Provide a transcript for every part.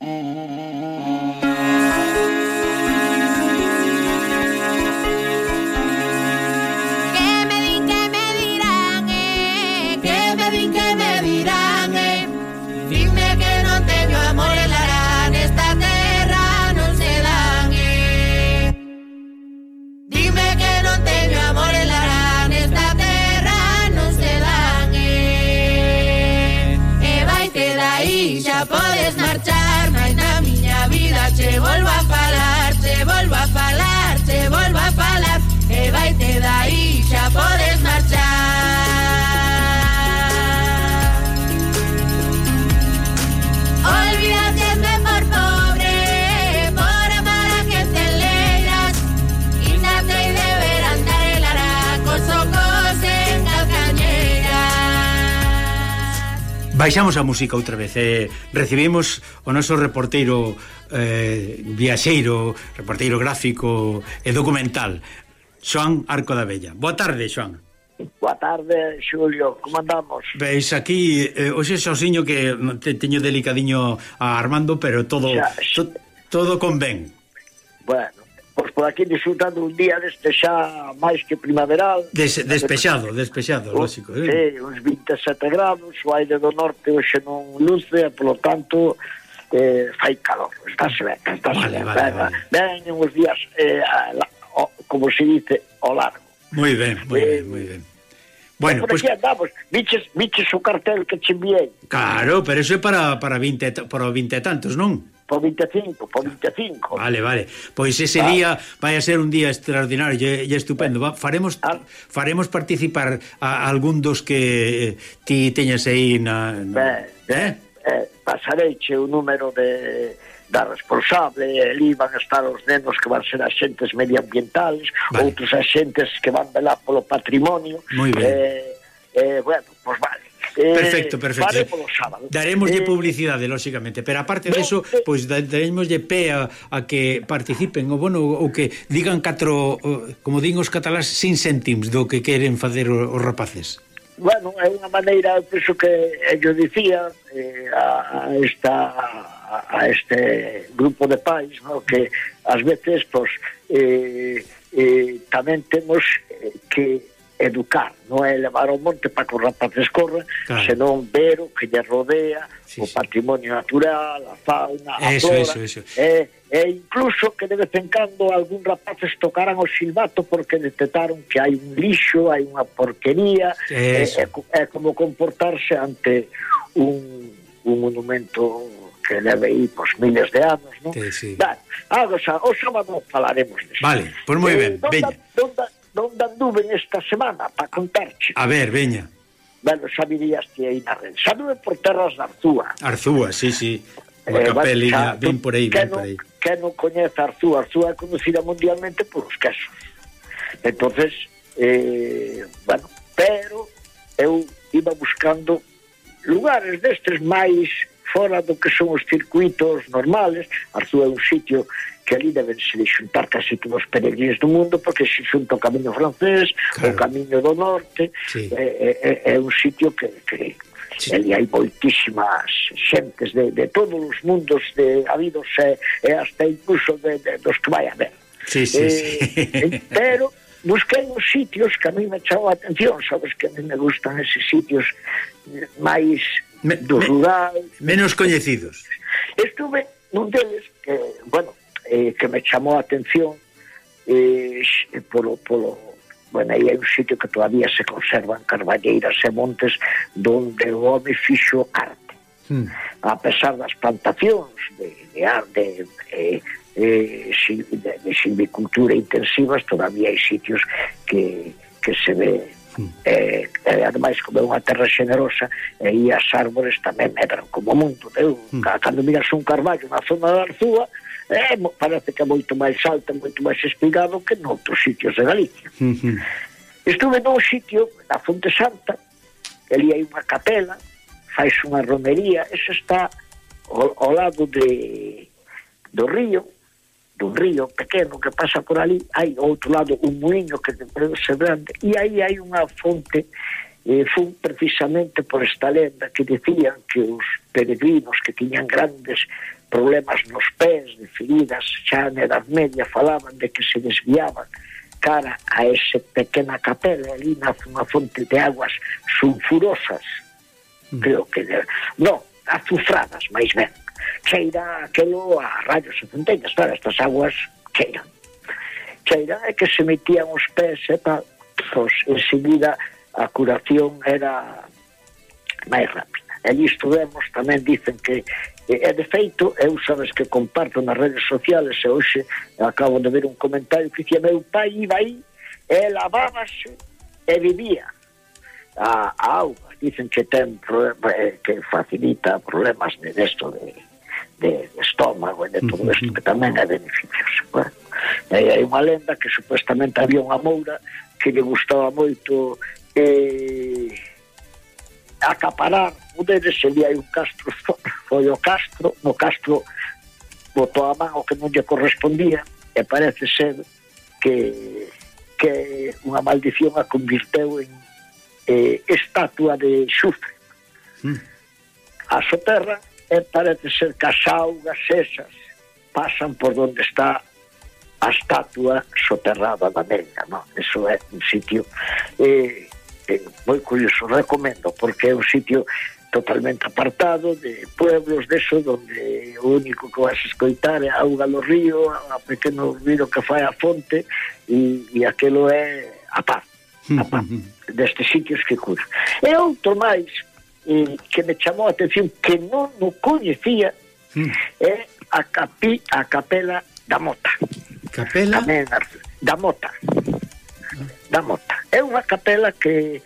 and Baixamos a música outra vez eh, Recibimos o noso reporteiro eh, Viaxeiro Reporteiro gráfico e documental Xoan Arco da Bella Boa tarde, Xoan Boa tarde, Xulio, como andamos? Veis aquí, eh, hoxe sozinho que te, teño delicadiño a Armando Pero todo, xa, xa. To, todo convén Bueno, pois por aquí disfrutando un día deste xa máis que primaveral. Des, despexado, despexado, o, lógico eh? Sí, uns 27 grados o aire do norte hoxe non luce e polo tanto eh, fai calor. Estáse ben, estáse vale, ben. vale, ben, vale. ben uns días eh, la, o, como se dice, ao largo. Moi ben, moi eh, ben, moi ben. Bueno, pues... andamos, viches, viches o cartel que che enviei. Claro, pero eso é para, para, 20, para 20 e tantos, non? po 25, po 25. Vale, vale. Pois ese ah. día vai a ser un día extraordinario e estupendo. Va, faremos ah. faremos participar a algún dos que eh, ti teñas aí na, na... Ben, eh? eh pasareiche o número de da responsable, ali van estar os nenos que van ser axentes medioambientales, vale. outros axentes que van velar polo patrimonio. Moi ben. Eh, eh, bueno, pois pues vale Eh, perfecto, perfecto. Vale polo sábado. Daremoslle eh, publicidade, lóxicamente, pero aparte de eso, eh, pois pues, daremoslle pé a, a que participen, o bueno, ou que digan catro, como din os catalás, sin céntims do que queren facer os rapaces bueno, é unha maneira, penso que eu dicía eh, a, esta a este grupo de pais, no, que ás veces pois, eh, eh, tamén temos que educar, non é levar ao monte para que o rapaz descorra, claro. senón ver o que lle rodea, sí, o sí. patrimonio natural, a fauna, a eso, flora, eso, eso. E, e incluso que de vez en cando algún rapaces tocaran o silbato porque detectaron que hai un lixo, hai unha porquería, é, é, é como comportarse ante un, un monumento que leve aí pois, miles de anos, non? Sí, sí. Vale, agora, o sábado falaremos disso. Vale, pois moi ben, eh, veña. Donde, donde anduve esta semana para contarche. A ver, veña. Bueno, xa virías que aí na red. Xa anduve por terras de Arzúa. Arzúa, sí, sí. Unha eh, capelina, bueno, vin por aí, vin por aí. Que non coñece Arzúa? Arzúa é conocida mundialmente por os quesos. Entonces, eh, bueno, pero eu iba buscando lugares destes máis fora do que son os circuitos normales, Arzúa é un sitio que ali deben se xuntar casi todos os peregrinos do mundo porque se xunta o camiño francés claro. o camiño do norte sí. é, é, é un sitio que, que sí. ali hai moitísimas xentes de, de todos os mundos de habidos e, e hasta incluso de, de, dos que vai a ver sí, sí, eh, sí. pero busquei uns sitios que a mí me chamou a atención sabes que a mí me gustan eses sitios máis me, do rural menos coñecidos estuve nun deles que, bueno, eh, que me chamou a atención eh, eh, polo, polo bueno, aí hai un sitio que todavía se conservan carballeiras e montes donde o home fixo arte mm. a pesar das plantacións de, de arte eh, eh, de, de silvicultura intensivas todavía hai sitios que, que se ve hmm. eh, eh, ademais como é unha terra xenerosa eh, e aí as árbores tamén medran como o mundo eu, mm. cando miras un carballo na zona da Arzúa é, parece que é moito máis alta, moito máis espigado que noutros sitios de Galicia. Uh -huh. Estuve nun sitio, na Fonte Santa, ali hai unha capela, faz unha romería, eso está ao, ao lado de, do río, dun río pequeno que pasa por ali, hai ao outro lado un muiño que se grande, e aí hai unha fonte eh, fun precisamente por esta lenda que decían que os peregrinos que tiñan grandes problemas nos pés, de feridas, xa na Edad Media falaban de que se desviaban cara a ese pequena capela, ali nace unha fonte de aguas sulfurosas, mm. creo que... De... No, azufradas, máis ben. Cheira aquelo a rayos e centellas, claro, estas aguas cheiran. Cheira é que se metían os pés eh, e tal, pois enseguida a curación era máis rápida. E isto vemos, tamén dicen que E, de feito, eu sabes que comparto nas redes sociales e hoxe acabo de ver un comentario que dicía meu pai iba aí e lavábase e vivía a, a auga. Dicen que ten problema, eh, que facilita problemas de esto de, de, de estómago e de todo isto que tamén é beneficioso. Bueno, e hai unha lenda que supostamente había unha moura que lle gustaba moito eh, acaparar un deles sería un Castro foi o Castro no Castro botou a man o que non lle correspondía e parece ser que que unha maldición a convirteu en eh, estatua de xufre mm. a soterra e parece ser que as augas esas pasan por donde está a estatua soterrada da nena, no? Eso é un sitio eh, é moi curioso, recomendo, porque é un sitio totalmente apartado de pueblos de eso, donde o único que vas a escoitar é auga do río, a pequeno ruido que fai a fonte e, e aquelo é a paz, a paz destes sitios que cura. E outro máis eh, que me chamou a atención que non o coñecía é a, capi, a capela da Mota. Capela? Tamén, da Mota. Da Mota. É unha capela que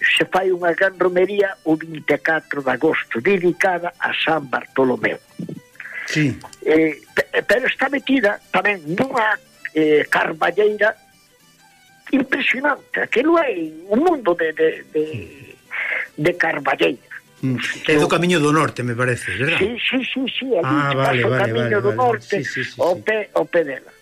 se fai unha gran romería o 24 de agosto, dedicada a San Bartolomeu. Sí. Eh, pero está metida tamén nunha eh, carballeira impresionante. Aquilo é un mundo de, de, de, de carballeira. Mm. É do Camiño do Norte, me parece, verdad? Sí, sí, sí, sí, ali ah, vale, pasa vale, o Camiño vale, do Norte, vale, sí, sí, sí, o, pé, o pé dela.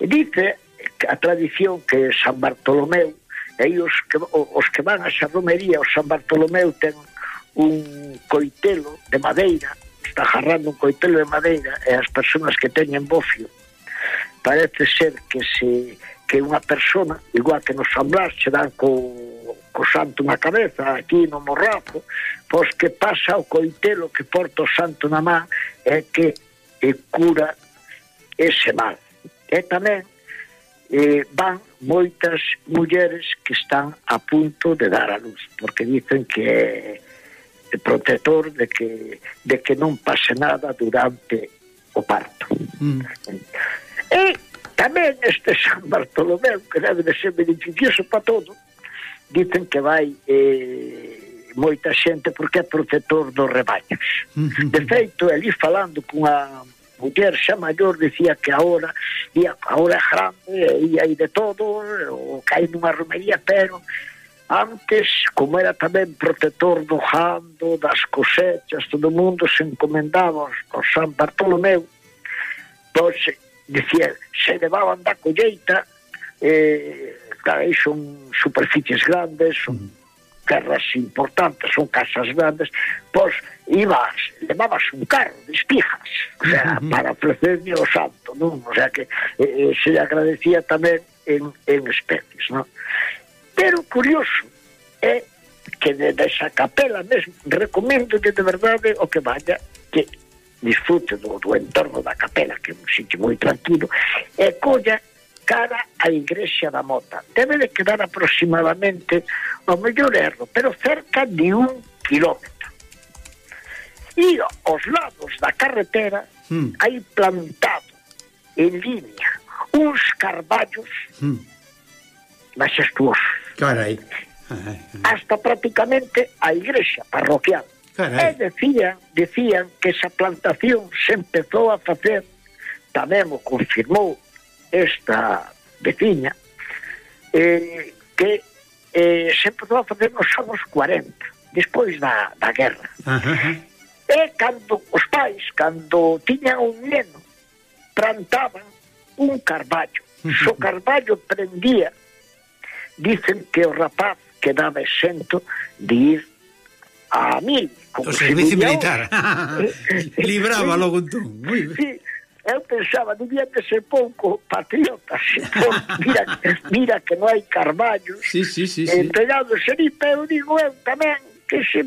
E dice a tradición que San Bartolomeu E os que, os que van a xa romería, o San Bartolomeu ten un coitelo de madeira, está jarrando un coitelo de madeira, e as persoas que teñen bofio, parece ser que se que unha persona, igual que nos San Blas, se dan co, co santo na cabeza, aquí no morrazo, pois que pasa o coitelo que porta o santo na má é que e cura ese mal. E tamén eh, van moitas mulleres que están a punto de dar a luz, porque dicen que é protector de que, de que non pase nada durante o parto. Mm. E tamén este San Bartolomeu, que debe de ser beneficioso para todo, dicen que vai eh, moita xente porque é protector dos rebaños. Mm -hmm. De feito, ali falando cunha muller xa maior decía que ahora e ahora é grande e hai de todo o que hai nunha romería pero antes como era tamén protector do jando das cosechas todo o mundo se encomendaba ao San Bartolomeu pois decía se levaban da colleita eh, claro, son superficies grandes son terras importantes ou casas grandes, pois ibas, levabas un carro de espigas, o sea, uh -huh. para ofrecerme o santo, non? O sea, que eh, eh se le agradecía tamén en, en especies, non? Pero curioso é que de, de esa capela mesmo recomendo que de verdade o que vaya que disfrute do, do entorno da capela, que é un sitio moi tranquilo, e colla cara á igrexa da Mota. Debe de quedar aproximadamente o mellor erro, pero cerca de un kilómetro. E aos lados da carretera mm. hai plantado en línea uns carballos mm. majestuosos. Carai. Carai. Hasta prácticamente a igrexa parroquial. Carai. E decían, decían que esa plantación se empezou a facer, tamén o confirmou esta veciña, eh, que eh, sempre nós nos anos 40 despois da, da guerra uh -huh. e cando os pais cando tiñan un neno plantaban un carballo uh -huh. so carballo prendía dicen que o rapaz quedaba exento de ir a mil o servicio militar libraba logo entón. un ben. sí, eu pensaba, debía que ser pouco patriotas, porque mira, mira que non hai carballos, sí, sí, sí, sí. empegado xeripa, digo eu tamén que se,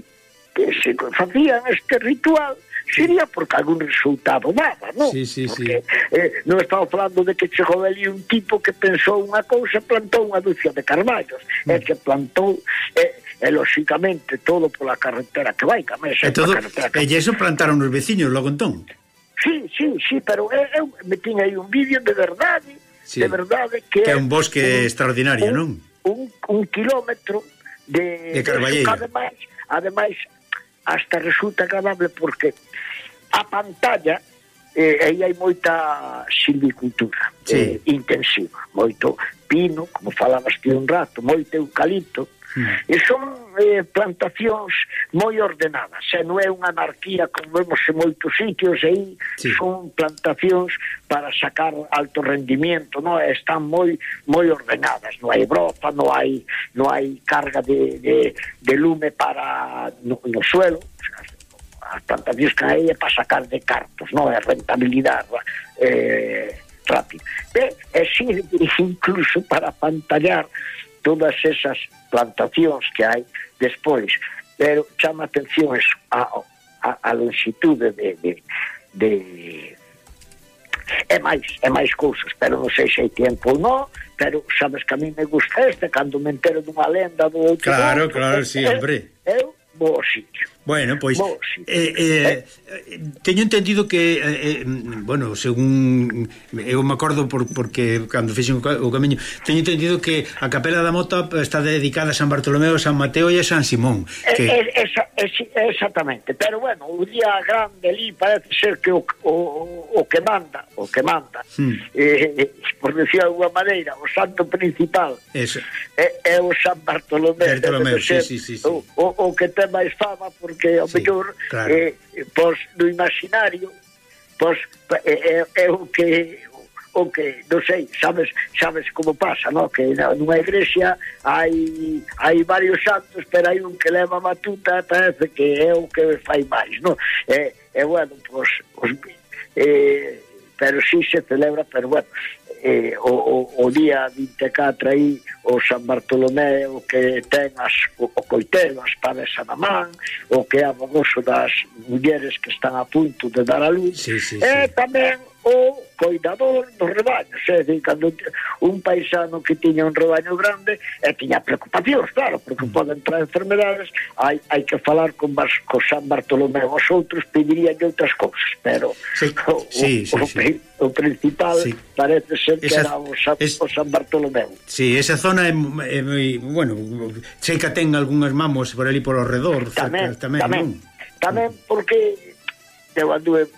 que se facían este ritual, sería porque algún resultado daba, non? Sí, sí, porque, sí. Eh, non estaba falando de que chegou ali un tipo que pensou unha cousa e plantou unha dúcia de carballos, mm. e que plantou... Eh, eh e lóxicamente todo pola carretera que vai, que eh, a mesa e todo, que... E iso plantaron os veciños logo entón? Sí, sí, sí, pero eu, eu metín aí un vídeo de verdade, sí. de verdade que... Que é un bosque un, extraordinario, un, non? Un, un kilómetro de... De Carballeira. Ademais, ademais, hasta resulta agradable porque a pantalla eh, aí hai moita silvicultura sí. eh, intensiva, moito pino, como falabas ti un rato, moito eucalipto, mm. e son eh, plantacións moi ordenadas, e non é unha anarquía como vemos en moitos sitios, e aí sí. son plantacións para sacar alto rendimiento, non están moi moi ordenadas, non hai brofa, non hai non hai carga de, de, de lume para no, no suelo, as plantacións que hai é para sacar de cartos, non é rentabilidade, eh, rápido. E existe incluso para pantallar todas esas plantacións que hai despois. Pero chama atención eso, a, a, a longitude de, de, de é máis, é máis cousas, pero non sei se hai tempo ou non, pero sabes que a mí me gusta este, cando me entero dunha lenda do outro. Claro, outro, claro, sí, hombre. Eu vou ao sitio. Bueno, pois eh, eh, eh, eh, teño entendido que eh, eh, bueno, según eu me acordo por, porque cando fixen o camiño, teño entendido que a Capela da Mota está dedicada a San Bartolomeo, San Mateo e a San Simón, eh, que es, es, es, exactamente, pero bueno, o día grande ali parece ser que o, o, o que manda, o que manda. Hmm. Eh, por decir de alguma maneira, o santo principal. Eso é, é o San Bartolomé, Bartolomé sí, sí, sí, sí. O, o, o que ten máis fama porque ao sí, mellor claro. eh, pois, no imaginario pois, é, eh, é, eh, é o que o que, non sei, sabes, sabes como pasa, no? que na, nunha igrexa hai, hai varios santos, pero hai un que leva batuta, parece que é o que fai máis, no? E, e bueno, pois, os, eh, pero si sí se celebra, pero bueno, eh, o, o, o día 24 aí o San Bartolomeu que ten as, o, o coitelo as paves a mamán o que é abogoso das mulleres que están a punto de dar a luz sí, sí, e sí. tamén o coidador dos rebaños, é dicir, cando un paisano que tiña un rebaño grande e tiña preocupacións, claro, porque mm. poden traer enfermedades, hai, hai que falar con, Bas, con San Bartolomé, os outros pedirían outras cousas, pero sí, o, sí, sí, o, sí. o principal sí. parece ser que esa, era o San, es, o San Bartolomé. Sí, esa zona é, é moi, bueno, sei que ten algunhas mamos por ali por alrededor, tamén, cerca, tamén, tamén, tamén porque eu anduve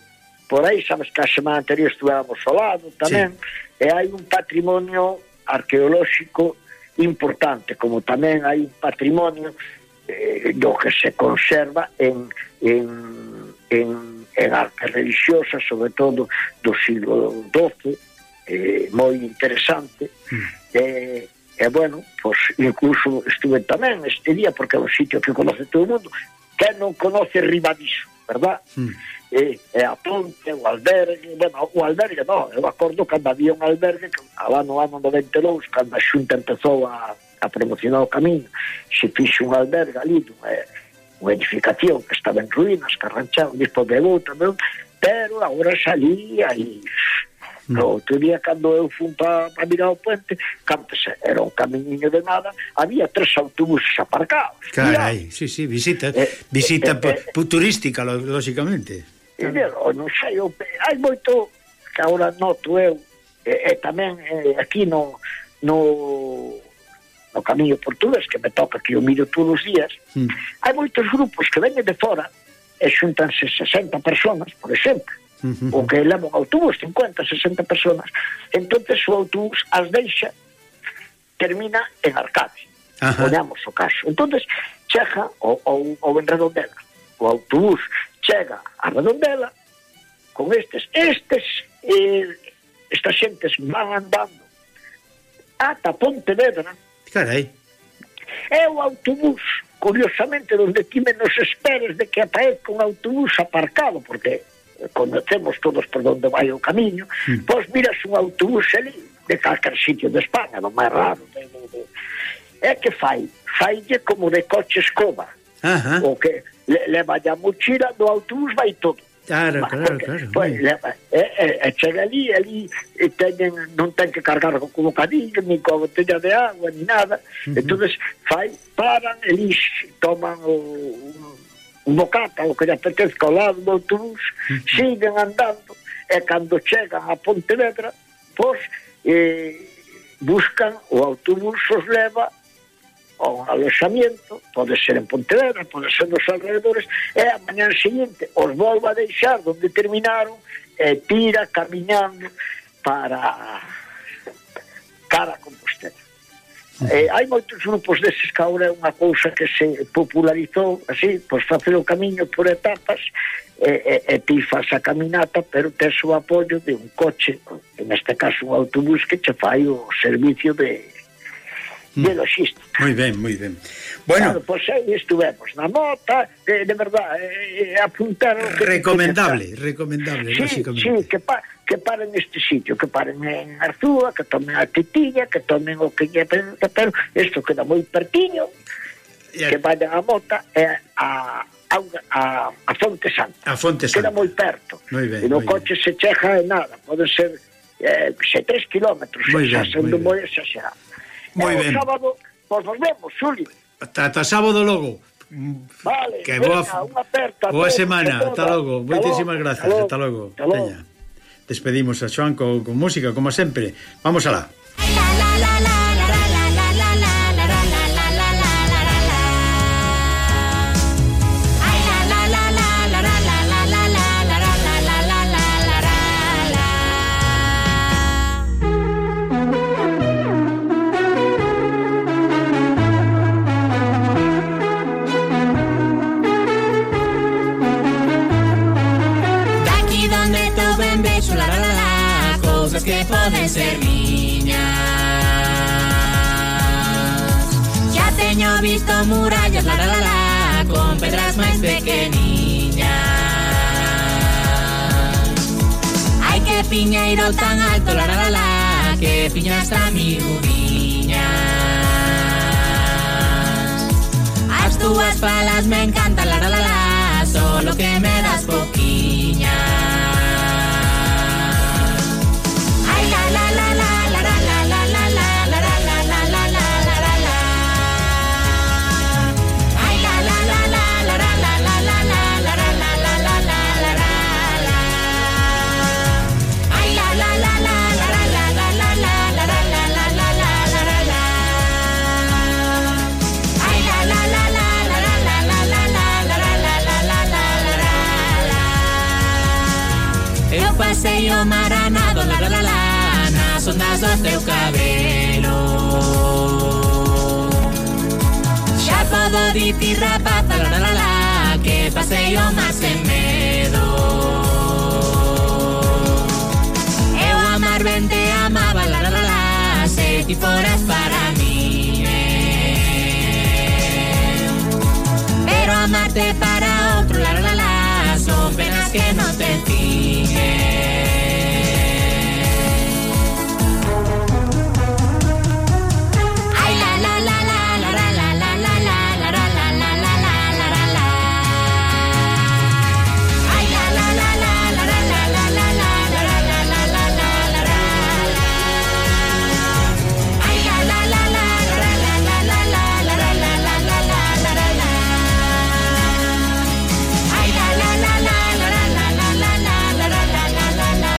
por aí, sabes que a semana anterior estuvábamos ao lado tamén, sí. e hai un patrimonio arqueolóxico importante, como tamén hai un patrimonio eh, do que se conserva en, en, en, en arte religiosa, sobre todo do siglo XII, eh, moi interesante, mm. eh, E bueno, pois incluso estuve tamén este día porque é un sitio que conoce todo o mundo. Que non conoce Ribadiso? verdad? Mm. E, e eh, a ponte, o albergue, bueno, o albergue non, eu acordo cando había un albergue que estaba no ano 92, cando a xunta empezou a, a promocionar o camiño, se fixe un albergue ali, unha, unha edificación que estaba en ruínas, que arrancharon despois de outra, pero agora salí e No outro día, cando eu fui para pa mirar o puente, cantes era un camiñinho de nada, había tres autobuses aparcados. Carai, sí, sí, visita, eh, visita eh, eh, turística, lóxicamente. Claro. Non sei, hai moito que agora noto eu, e, e tamén eh, aquí no, no no camiño portugués que me toca que eu miro todos os días mm. hai moitos grupos que veñen de fora e xuntanse 60 personas, por exemplo uh -huh. o que leva un autobús, 50, 60 personas. Entonces o autobús as deixa, termina en Arcade. ponemos o caso. Entonces chega o, o, o en Redondela. O autobús chega a Redondela con estes. Estes, eh, estas xentes van andando ata Pontevedra. Carai. É o autobús, curiosamente, donde ti menos esperes de que aparezca un autobús aparcado, porque coñecemos todos por onde vai o camiño, mm. pois miras un autobús ali de calcar sitio de España, non máis raro. De, de, de. É que fai? Faille como de coche escoba. Ajá. O que le, leva a mochila do autobús vai todo. Claro, Va, claro, porque, claro. Pois, leva, e, e, e chega ali, ali e teñen, non ten que cargar co bocadillo, ni coa botella de agua, ni nada. Uh -huh. entonces fai, paran, elis, toman o, un un bocata, o que lle apetezca ao lado do autobús, siguen andando e cando chegan a Pontevedra, pois eh, buscan o autobús os leva a un alojamiento, pode ser en Pontevedra, pode ser nos alrededores, e a mañan seguinte os volva a deixar onde terminaron e tira camiñando para cara con Eh, hai moitos grupos deses que agora é unha cousa que se popularizou así, pois facer o camiño por etapas e, e, e ti faz a caminata pero tes o apoio de un coche en este caso un autobús que che fai o servicio de, Mm. de loxista. Moi ben, moi ben. Bueno, claro, pois pues aí estuvemos na mota, de, de verdad, eh, eh, apuntaron que recomendable, que, recomendable, sí, sí, que pa, que paren neste sitio, que paren en Arzúa, que tomen a Titilla, que tomen o que lle pero isto queda moi pertiño. Yeah. Que vayan a mota e eh, a a, a, a Fonte Santa. A Fonte Santa. Queda moi perto. Moi ben, e no coche ben. se chega en nada, pode ser eh, se 3 kilómetros, xa, sendo moi exagerado. Moi eh, ben. Sábado, pois nos vemos, Xuli. Ata, ata sábado logo. Vale, que boa, unha aperta, boa semana, ata logo. Moitísimas gracias, ata logo. Hasta logo. Teña. Despedimos a Xoan con, con música, como sempre. Vamos alá. La, la, la, la, la. piñeiro tan alto, la la la la, que piñas está mi gubiñas. As túas palas me encantan, la la la la, solo que me das poquiñas. cabello maranado, la la la lanas ondas do teu cabelo. Xa podo dicir rapaz, la la la la, que pasei o mar sen medo. Eu amar ben te amaba, la la la la, se ti foras para mí. Eh. Pero amarte para